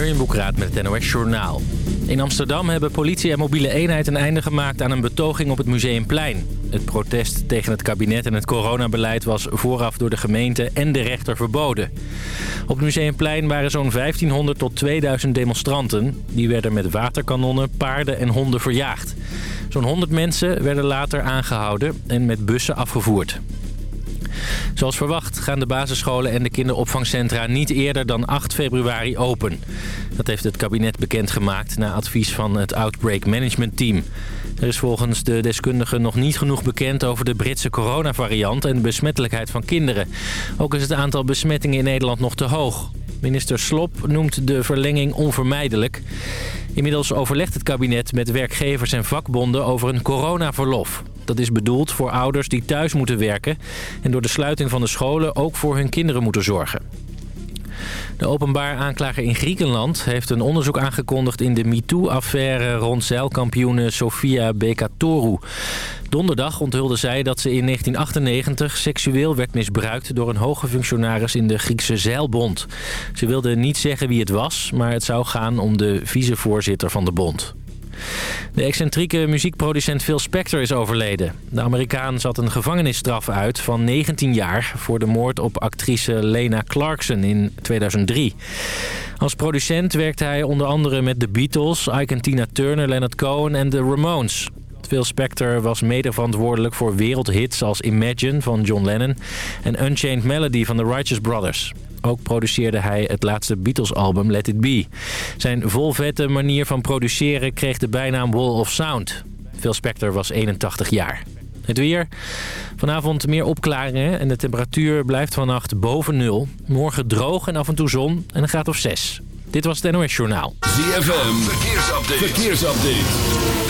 Jurjen Boekraat met het NOS Journaal. In Amsterdam hebben politie en mobiele eenheid een einde gemaakt aan een betoging op het Museumplein. Het protest tegen het kabinet en het coronabeleid was vooraf door de gemeente en de rechter verboden. Op het Museumplein waren zo'n 1500 tot 2000 demonstranten. Die werden met waterkanonnen, paarden en honden verjaagd. Zo'n 100 mensen werden later aangehouden en met bussen afgevoerd. Zoals verwacht gaan de basisscholen en de kinderopvangcentra niet eerder dan 8 februari open. Dat heeft het kabinet bekendgemaakt na advies van het Outbreak Management Team. Er is volgens de deskundigen nog niet genoeg bekend over de Britse coronavariant en de besmettelijkheid van kinderen. Ook is het aantal besmettingen in Nederland nog te hoog. Minister Slop noemt de verlenging onvermijdelijk. Inmiddels overlegt het kabinet met werkgevers en vakbonden over een coronaverlof. Dat is bedoeld voor ouders die thuis moeten werken... en door de sluiting van de scholen ook voor hun kinderen moeten zorgen. De openbaar aanklager in Griekenland heeft een onderzoek aangekondigd in de MeToo-affaire rond zeilkampioene Sofia Bekatoru. Donderdag onthulde zij dat ze in 1998 seksueel werd misbruikt door een hoge functionaris in de Griekse zeilbond. Ze wilde niet zeggen wie het was, maar het zou gaan om de vicevoorzitter van de bond. De excentrieke muziekproducent Phil Spector is overleden. De Amerikaan zat een gevangenisstraf uit van 19 jaar... voor de moord op actrice Lena Clarkson in 2003. Als producent werkte hij onder andere met de Beatles, Ike Tina Turner, Leonard Cohen en de Ramones. Phil Spector was mede verantwoordelijk voor wereldhits als Imagine van John Lennon... en Unchained Melody van de Righteous Brothers. Ook produceerde hij het laatste Beatles-album Let It Be. Zijn volvette manier van produceren kreeg de bijnaam Wall of Sound. Phil Spector was 81 jaar. Het weer. Vanavond meer opklaringen en de temperatuur blijft vannacht boven nul. Morgen droog en af en toe zon en een graad of 6. Dit was het NOS Journaal. ZFM, verkeersupdate. verkeersupdate.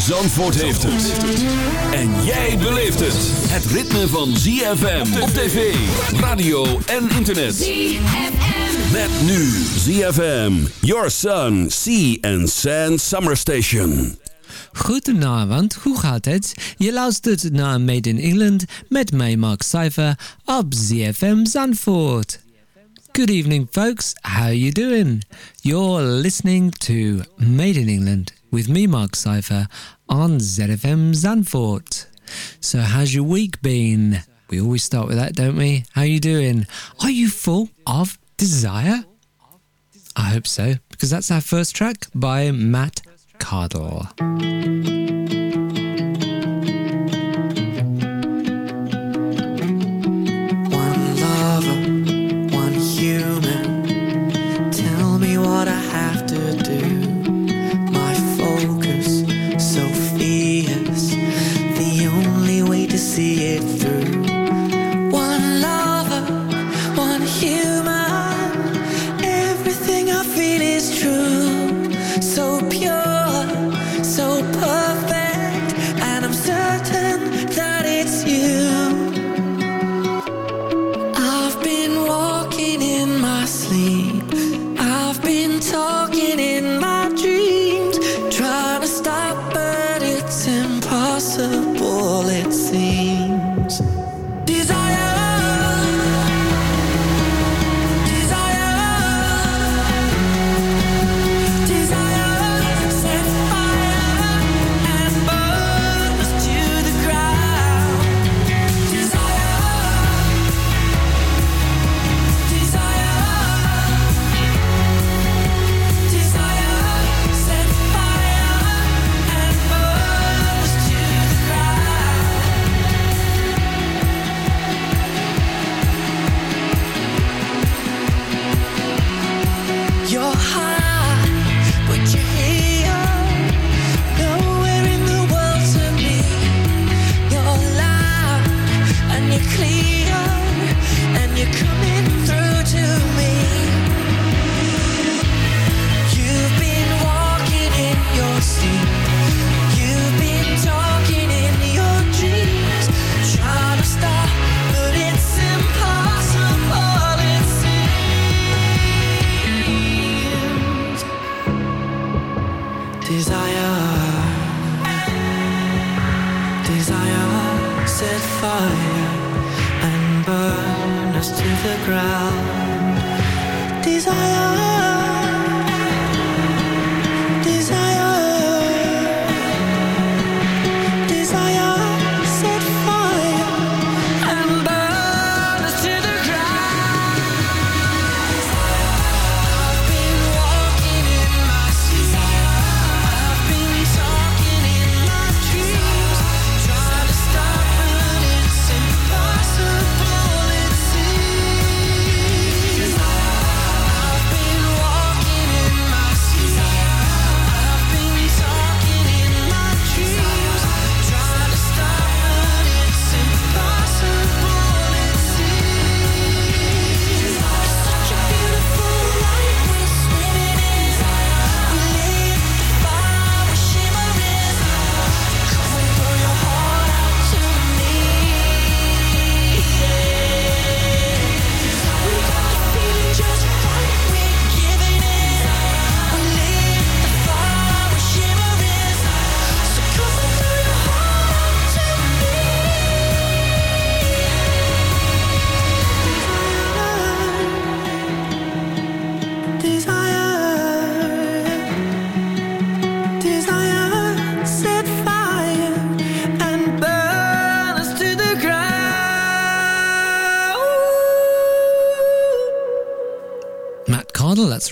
Zandvoort heeft het. En jij beleeft het. Het ritme van ZFM op tv, radio en internet. ZFM. Met nu ZFM, Your Sun, Sea and Sand Summer Station. Goedenavond, hoe gaat het? Je luistert naar Made in England met mij Mark Cypher op ZFM Zandvoort. Good evening folks, how you doing? You're listening to Made in England with me Mark Cypher on ZFM Zandvoort. So how's your week been? We always start with that, don't we? How you doing? Are you full of desire? I hope so, because that's our first track by Matt Cardle.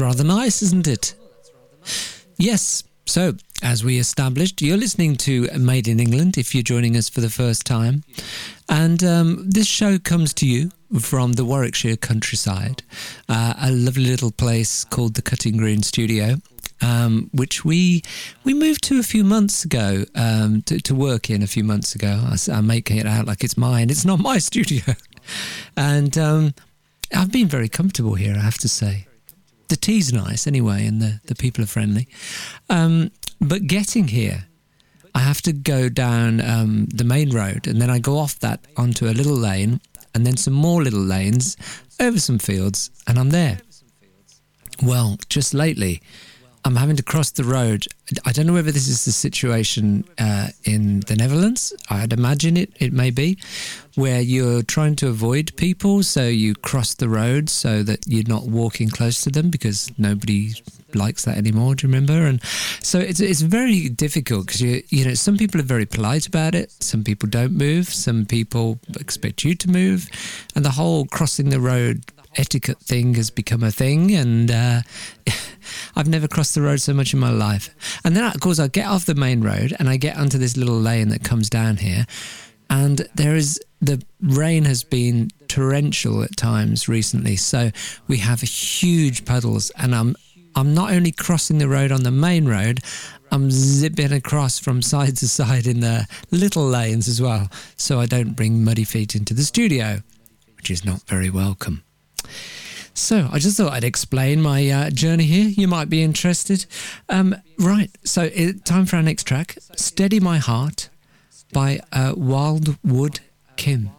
Rather nice, isn't it? Yes. So, as we established, you're listening to Made in England if you're joining us for the first time. And um, this show comes to you from the Warwickshire countryside, uh, a lovely little place called the Cutting Green Studio. Um, which we we moved to a few months ago um, to, to work in a few months ago. I, am making it out like it's mine. It's not my studio, and um, I've been very comfortable here. I have to say the tea's nice anyway, and the, the people are friendly. Um, but getting here, I have to go down um, the main road, and then I go off that onto a little lane, and then some more little lanes over some fields, and I'm there. Well, just lately, I'm having to cross the road. I don't know whether this is the situation uh, in the Netherlands. I'd imagine it, it may be, where you're trying to avoid people, so you cross the road so that you're not walking close to them because nobody likes that anymore. Do you remember? And so it's it's very difficult because you you know some people are very polite about it, some people don't move, some people expect you to move, and the whole crossing the road etiquette thing has become a thing and uh, I've never crossed the road so much in my life. And then, of course, I get off the main road and I get onto this little lane that comes down here. And there is the rain has been torrential at times recently. So we have huge puddles. And I'm, I'm not only crossing the road on the main road, I'm zipping across from side to side in the little lanes as well. So I don't bring muddy feet into the studio, which is not very welcome. So I just thought I'd explain my uh, journey here. You might be interested. Um, right. So it, time for our next track, "Steady My Heart" by uh, Wildwood Kin.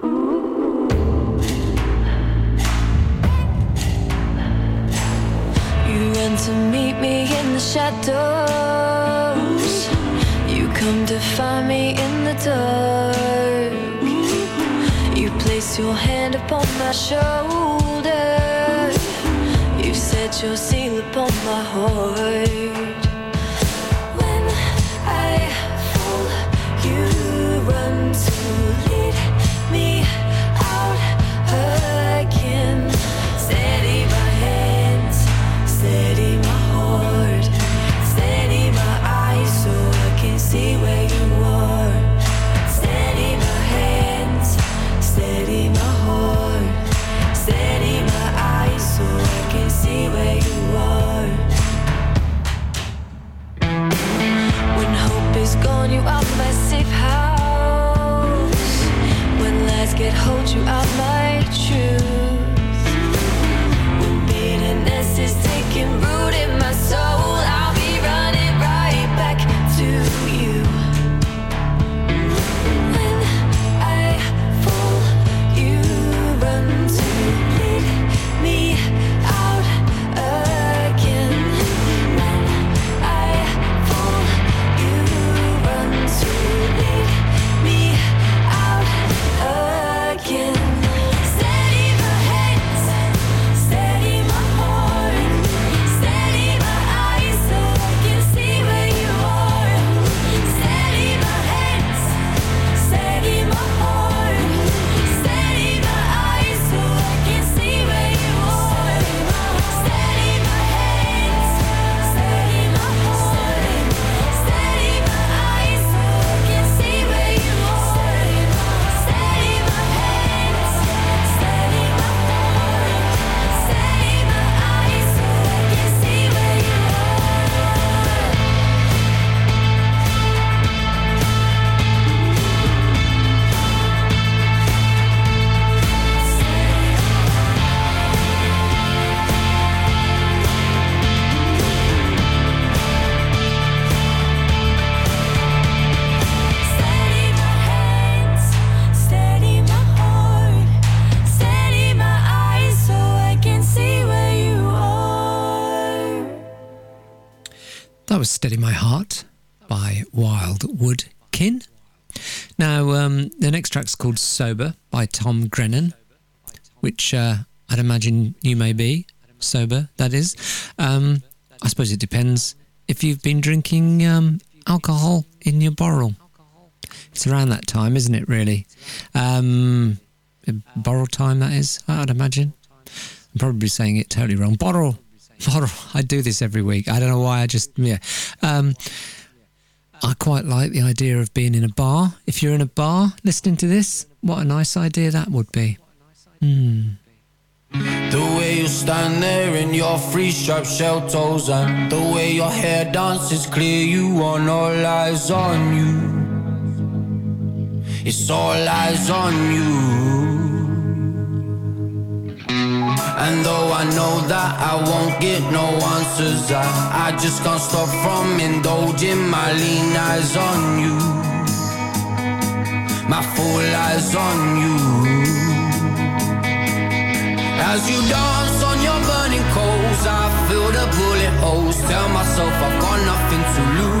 You run to meet me in the shadows. You come to find me in the dark. Place your hand upon my shoulder. You set your seal upon my heart. When I fall, you run to lead me out again. Gone, you are my safe house. When lies get hold, you are my truth. When bitterness is taking root in my soul, was Steady My Heart by Wildwood Kin. Now, um, the next track's called Sober by Tom Grennan, which uh, I'd imagine you may be sober, that is. Um, I suppose it depends if you've been drinking um, alcohol in your borrel. It's around that time, isn't it, really? Um, borrel time, that is, I'd imagine. I'm probably saying it totally wrong. Borrel. Borrel. I do this every week. I don't know why. I just, yeah. Um, I quite like the idea of being in a bar. If you're in a bar listening to this, what a nice idea that would be. Hmm. The way you stand there in your free striped shell toes And the way your hair dances clear you want all eyes on you It's all eyes on you And though I know that I won't get no answers I, I just can't stop from indulging my lean eyes on you My full eyes on you as you dance on your burning coals, I feel the bullet holes. Tell myself I've got nothing to lose.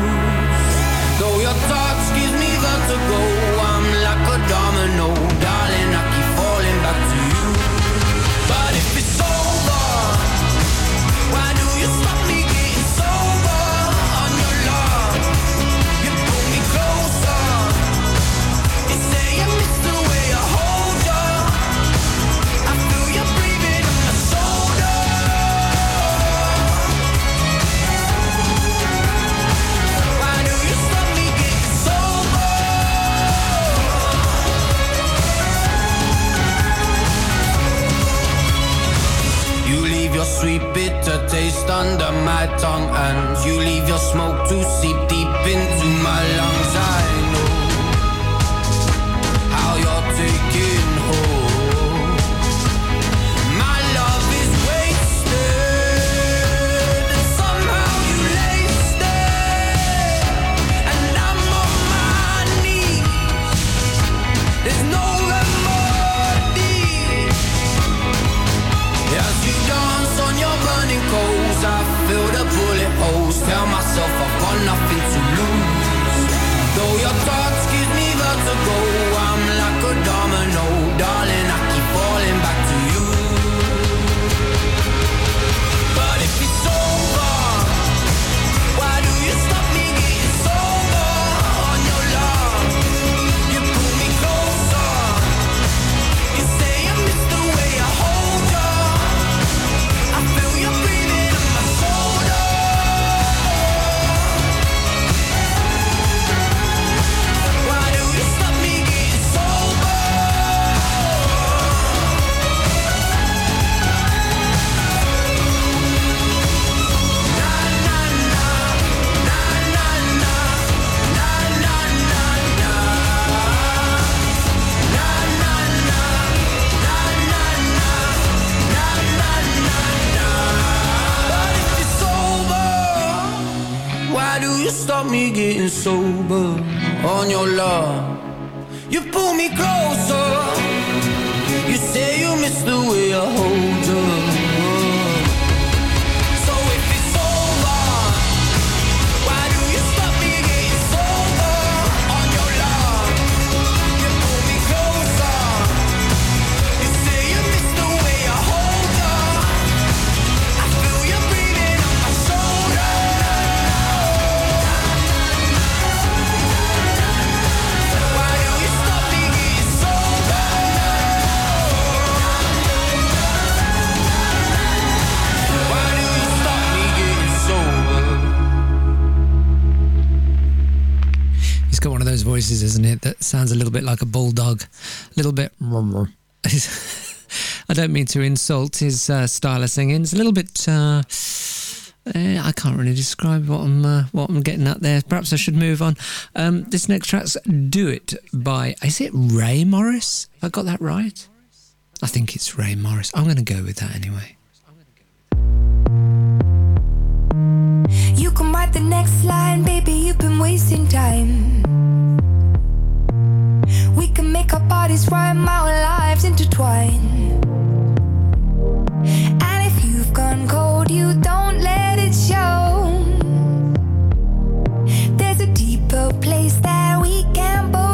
Sweet bitter taste under my tongue. And you leave your smoke to seep deep into my lungs voices, isn't it, that sounds a little bit like a bulldog. A little bit. I don't mean to insult his uh, style of singing. It's a little bit. Uh, eh, I can't really describe what I'm uh, what I'm getting at there. Perhaps I should move on. Um, this next track's "Do It" by is it Rae Morris? Have I got that right? I think it's Rae Morris. I'm going to go with that anyway. You can write the next line, baby. You've been wasting time. We can make our bodies rhyme, our lives intertwine. And if you've gone cold, you don't let it show. There's a deeper place that we can both.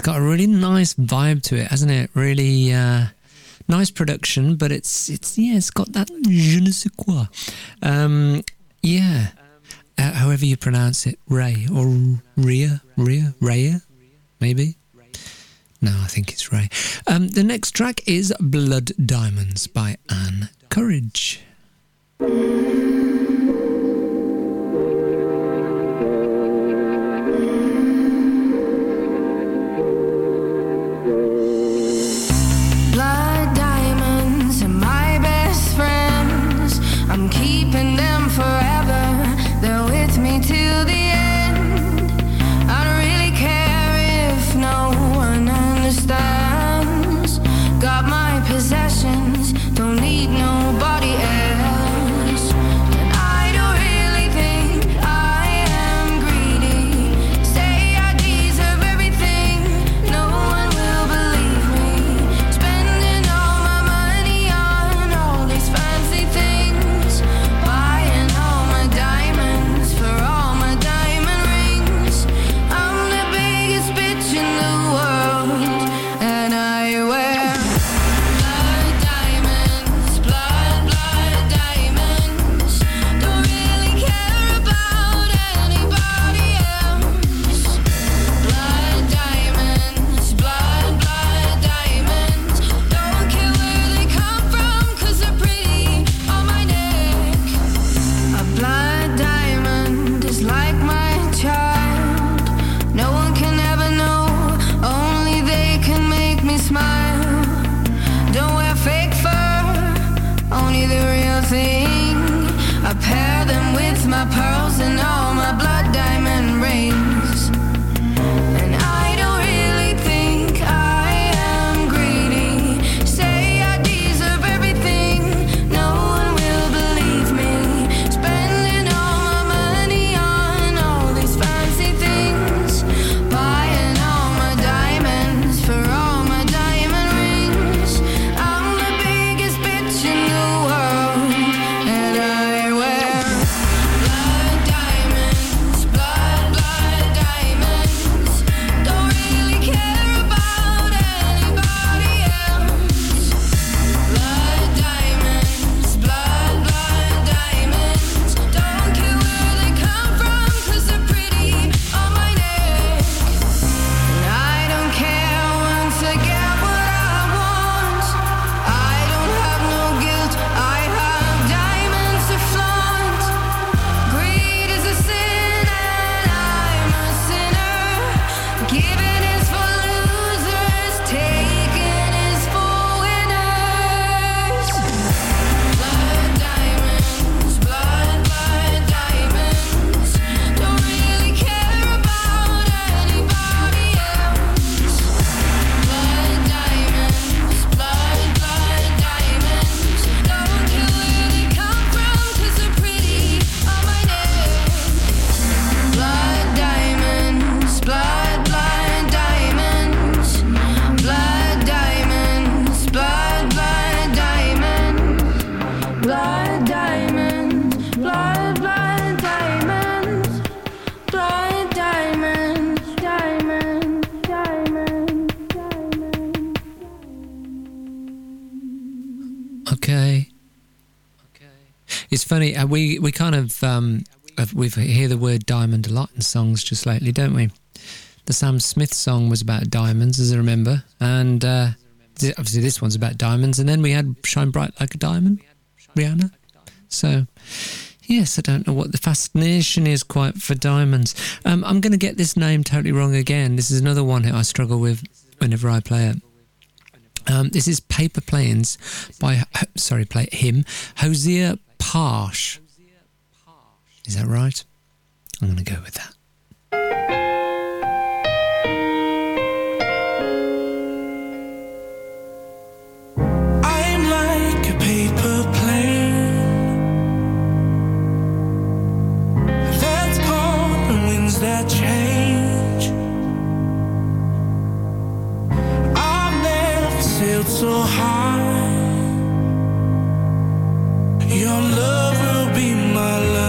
It's got a really nice vibe to it, hasn't it? Really uh, nice production, but it's it's yeah, it's got that je ne sais quoi. Um, yeah, uh, however you pronounce it, Ray or Ria, Ria, Raya, maybe. No, I think it's Ray. Um, the next track is Blood Diamonds by Anne Courage. Funny. Uh, we we kind of um, we hear the word diamond a lot in songs just lately, don't we? The Sam Smith song was about diamonds, as I remember, and uh, obviously this one's about diamonds. And then we had "Shine Bright Like a Diamond," Rihanna. So, yes, I don't know what the fascination is quite for diamonds. Um, I'm going to get this name totally wrong again. This is another one that I struggle with whenever I play it. Um, this is Paper Planes by, sorry, play him, Hosea Parsh. Is that right? I'm going to go with that. I'm like Your love will be my lullaby.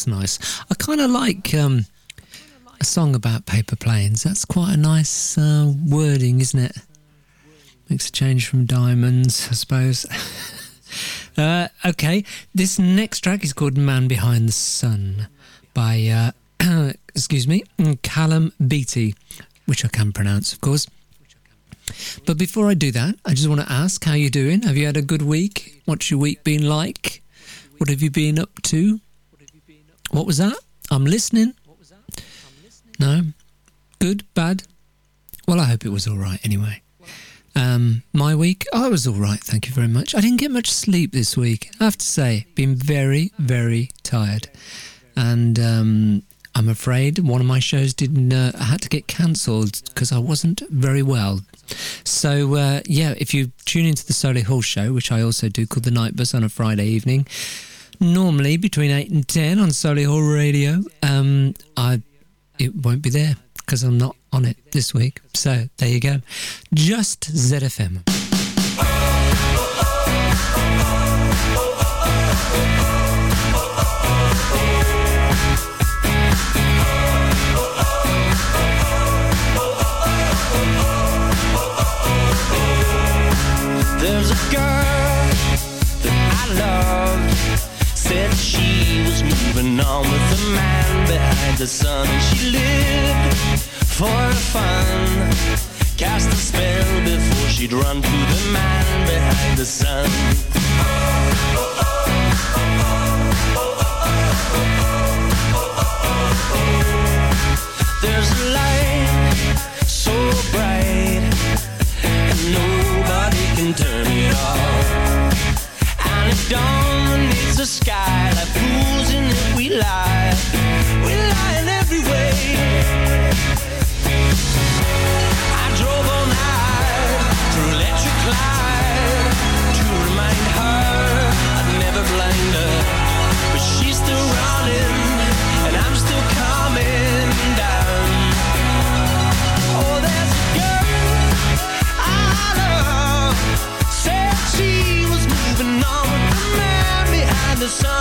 That's nice. I kind of like um, a song about paper planes. That's quite a nice uh, wording, isn't it? Makes a change from diamonds, I suppose. uh, okay, this next track is called "Man Behind the Sun" by, uh, excuse me, Callum Beattie, which I can pronounce, of course. But before I do that, I just want to ask how you doing. Have you had a good week? What's your week been like? What have you been up to? What was that? I'm listening. What was that? I'm listening. No? Good? Bad? Well, I hope it was all right anyway. Um, my week? Oh, it was all right, thank you very much. I didn't get much sleep this week. I have to say, been very, very tired. And um, I'm afraid one of my shows didn't uh, had to get cancelled because I wasn't very well. So uh, yeah, if you tune into the Solihull show, which I also do, called the Night Bus on a Friday evening, normally between eight and ten on Solihull Radio, um, I it won't be there because I'm not on it this week. So there you go, just ZFM. The sun. She lived for fun. Cast a spell before she'd run to the man behind the sun. There's a light so bright and nobody can turn it off. And it dominates the sky like pools in it we lie. We lie in every way. I drove all night through electric light to remind her I'd never blind her. But she's still running and I'm still coming down. Oh, there's girl I love said she was moving on with the man behind the sun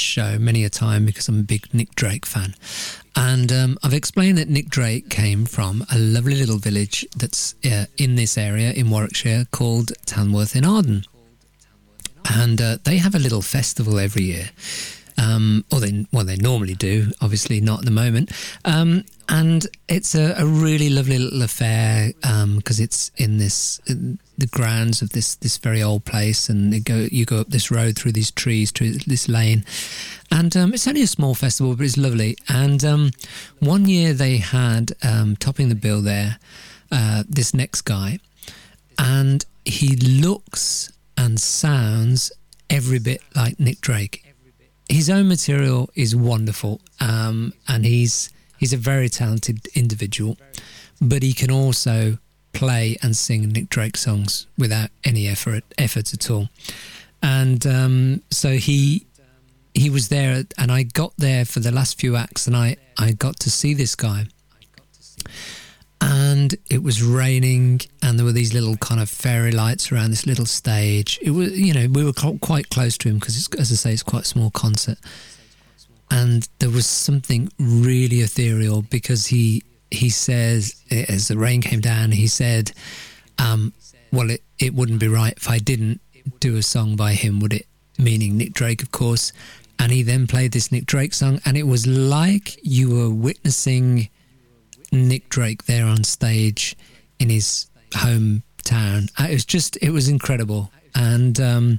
show many a time because I'm a big Nick Drake fan. And um, I've explained that Nick Drake came from a lovely little village that's uh, in this area in Warwickshire called Tanworth in Arden. And uh, they have a little festival every year. Um, or they, well, they normally do, obviously not at the moment. Um, and it's a, a really lovely little affair because it's in this in the grounds of this this very old place, and go you go up this road through these trees to this lane, and um, it's only a small festival, but it's lovely. And um, one year they had um, topping the bill there uh, this next guy, and he looks and sounds every bit like Nick Drake his own material is wonderful, um, and he's he's a very talented individual, but he can also play and sing Nick Drake songs without any effort effort at all. And um, so he he was there, and I got there for the last few acts, and I I got to see this guy. And it was raining, and there were these little kind of fairy lights around this little stage. It was, you know, we were quite close to him because, as I say, it's quite a small concert. And there was something really ethereal because he he says, as the rain came down, he said, um, "Well, it, it wouldn't be right if I didn't do a song by him, would it?" Meaning Nick Drake, of course. And he then played this Nick Drake song, and it was like you were witnessing Nick Drake there on stage in his hometown. Uh, It was just, it was incredible. And um,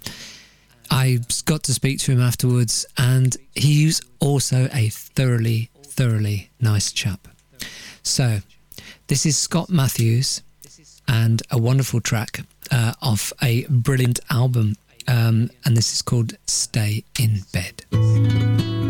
I got to speak to him afterwards, and he's also a thoroughly, thoroughly nice chap. So, this is Scott Matthews and a wonderful track uh, off a brilliant album. Um, and this is called Stay in Bed.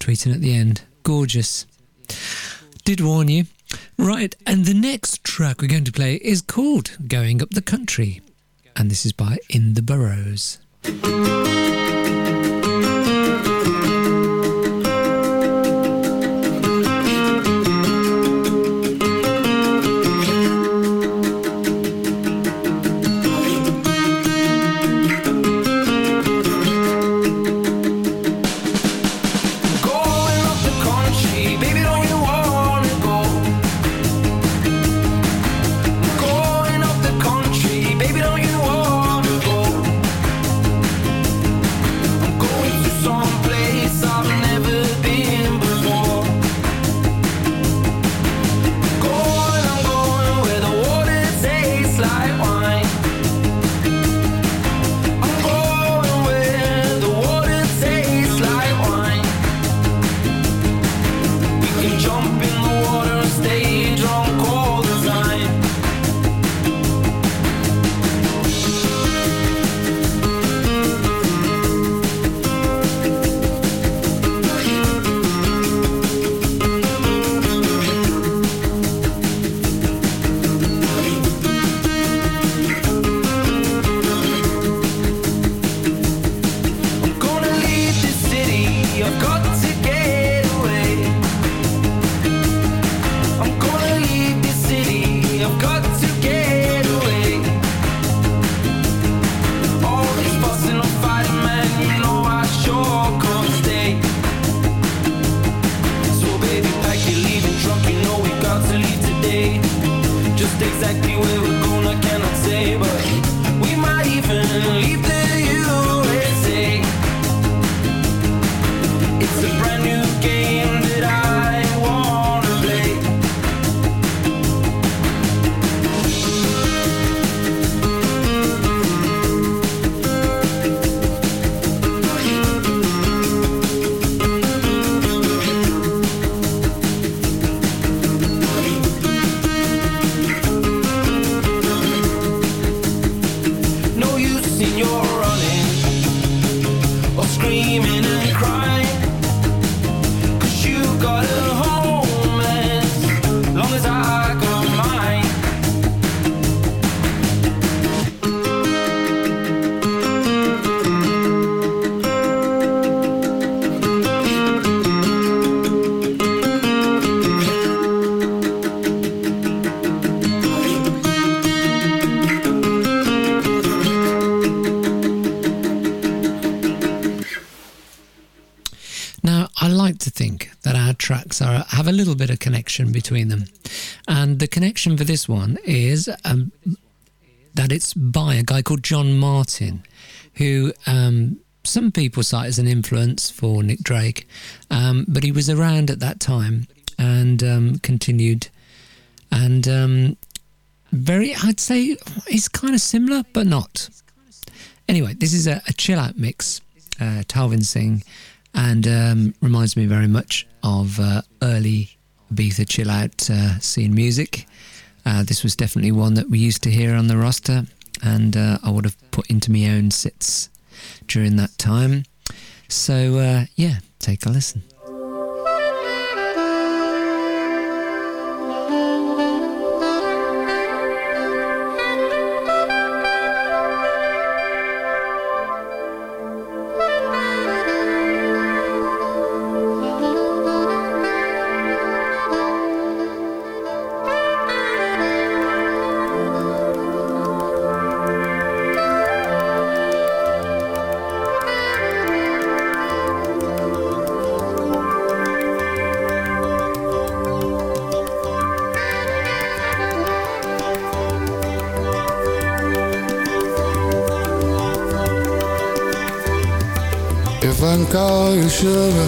Tweeting at the end. Gorgeous. Did warn you. Right, and the next track we're going to play is called Going Up the Country. And this is by In the Burrows. connection for this one is um, that it's by a guy called John Martyn, who um, some people cite as an influence for Nick Drake, um, but he was around at that time and um, continued. And um, very, I'd say it's kind of similar, but not. Anyway, this is a, a chill out mix, uh, Talvin Singh, and um, reminds me very much of uh, early be the chill out uh, scene music. Uh, this was definitely one that we used to hear on the roster, and uh, I would have put into my own sets during that time. So, yeah, take a listen. sure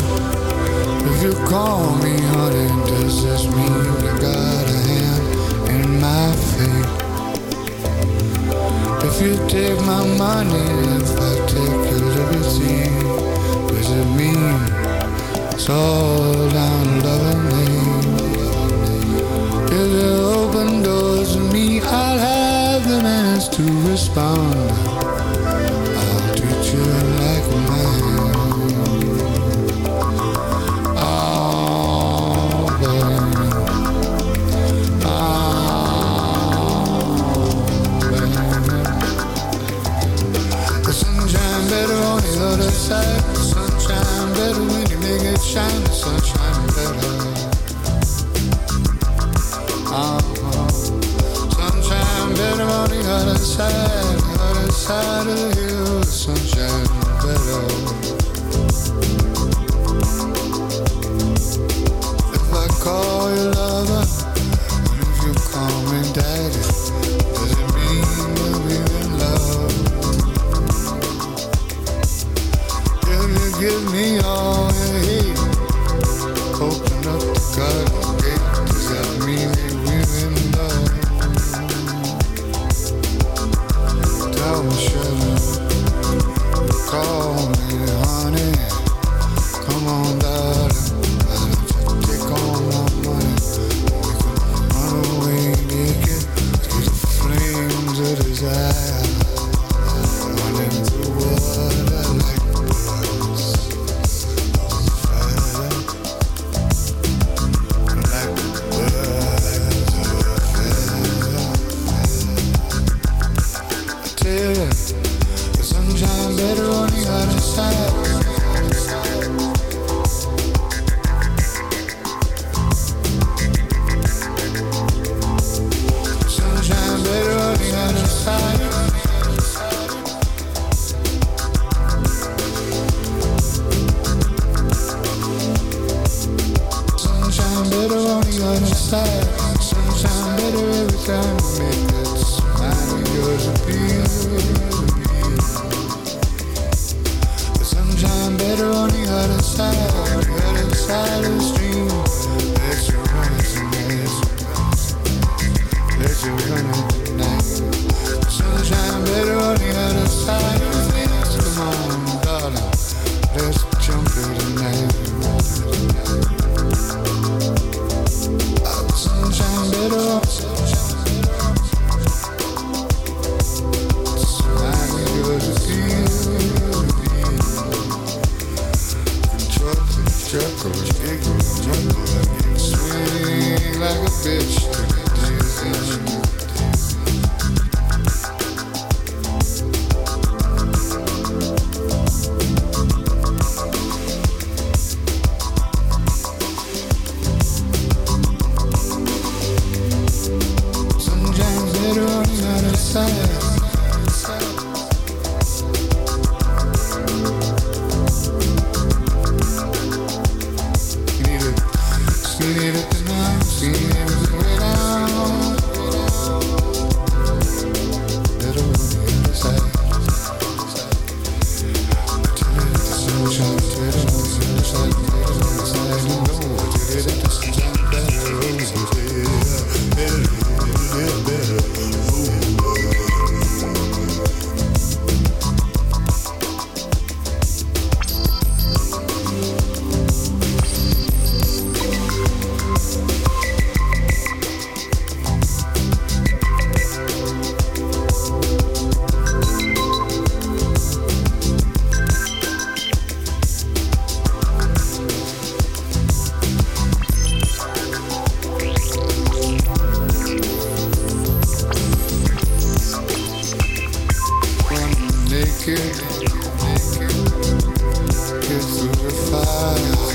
Sunshine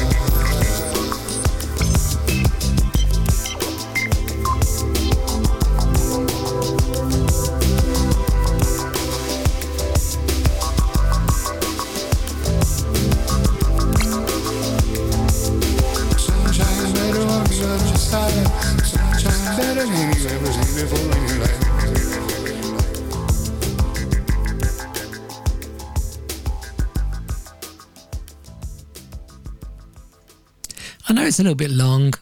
it's a little bit long,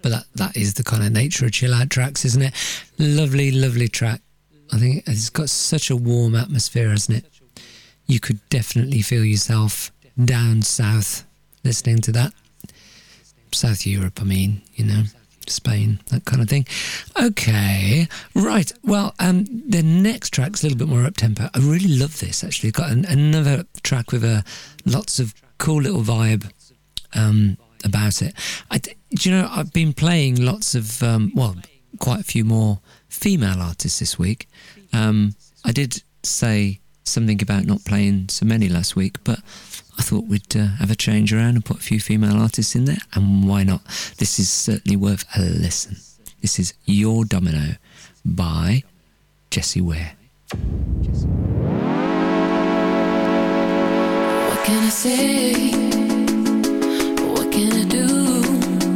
but that, that is the kind of nature of chill out tracks, isn't it? Lovely, lovely track. I think it's got such a warm atmosphere, hasn't it? You could definitely feel yourself down south listening to that. South Europe, I mean, you know, Spain, that kind of thing. Okay, right. Well, um, the next track's a little bit more up tempo. I really love this. Actually, got an, another track with a lots of cool little vibe um, about it. I, do you know? I've been playing lots of um, well, quite a few more female artists this week. Um, I did say something about not playing so many last week, but I thought we'd uh, have a change around and put a few female artists in there, and why not? This is certainly worth a listen. This is Your Domino by Jessie Ware. What can I say? Can I do?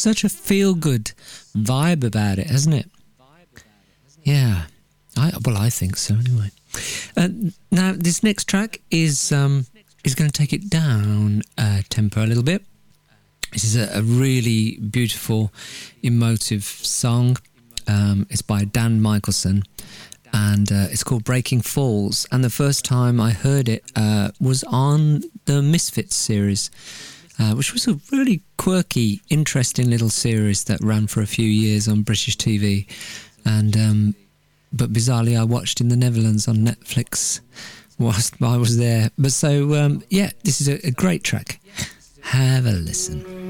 Such a feel good vibe about it, hasn't it? Yeah. I well, I think so anyway. Uh, now, this next track is um, is going to take it down uh, tempo a little bit. This is a, a really beautiful, emotive song. Um, it's by Dan Michaelson, and uh, it's called Breaking Falls. And the first time I heard it uh, was on the Misfits series, uh, which was a really quirky, interesting little series that ran for a few years on British TV. And um, but bizarrely, I watched in the Netherlands on Netflix whilst I was there. But so um, yeah, this is a, a great track. Have a listen.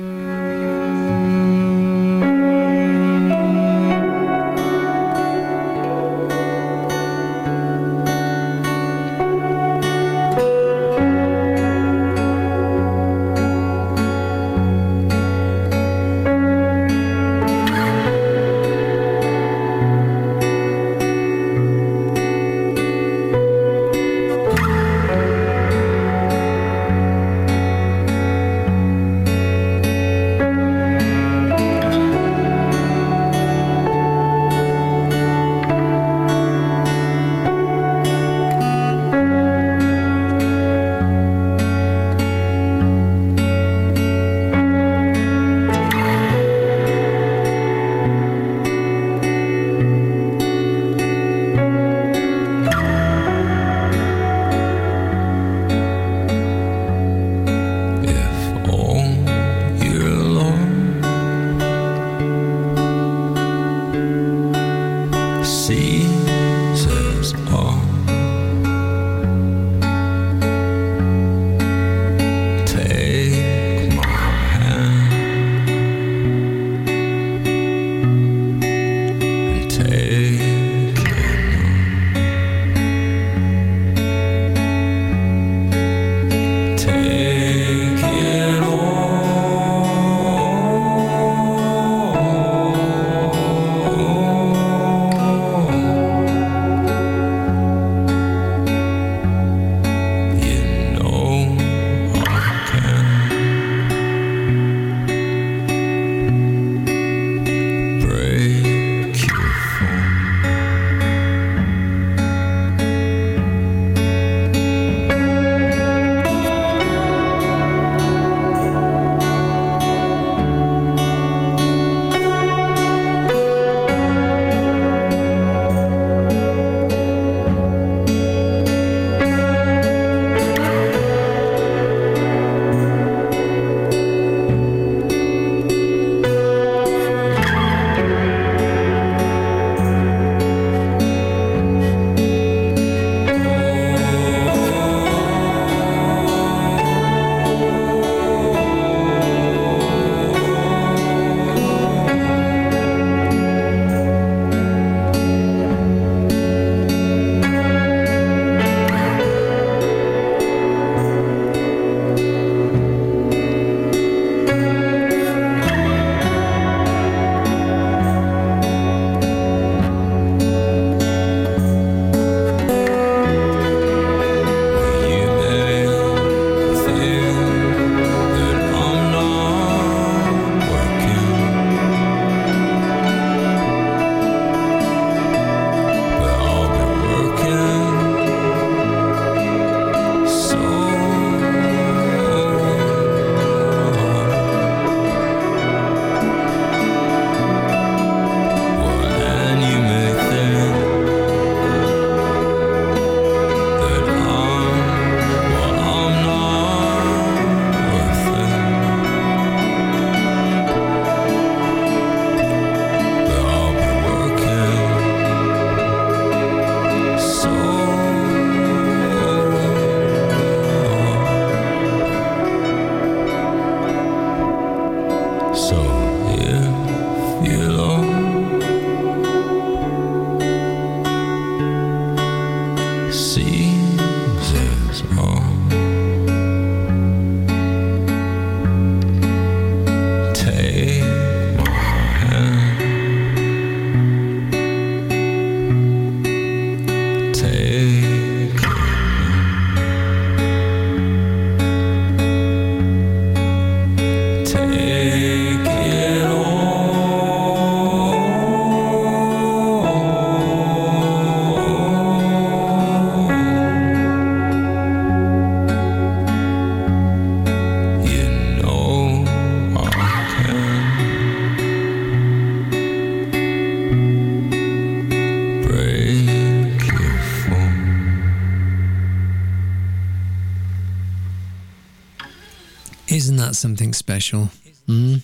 Something special? Mm?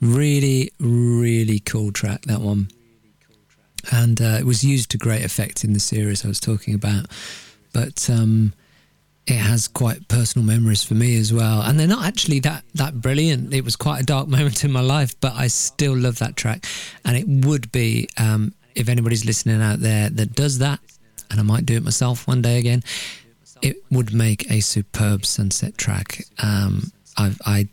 Really, really cool track, that one. And uh, it was used to great effect in the series I was talking about. But um, it has quite personal memories for me as well. And they're not actually that, that brilliant. It was quite a dark moment in my life, but I still love that track. And it would be, um, if anybody's listening out there that does that, and I might do it myself one day again, it would make a superb sunset track. Um, I, I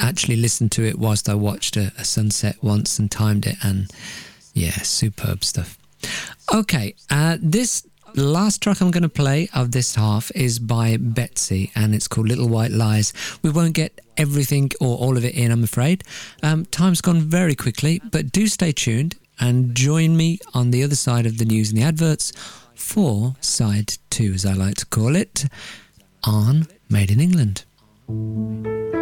actually listened to it whilst I watched a, a sunset once and timed it, and yeah, superb stuff. Okay, uh, this last track I'm going to play of this half is by Betsy, and it's called Little White Lies. We won't get everything or all of it in, I'm afraid. Um, time's gone very quickly, but do stay tuned and join me on the other side of the news and the adverts for side two, as I like to call it, on Made in England. It's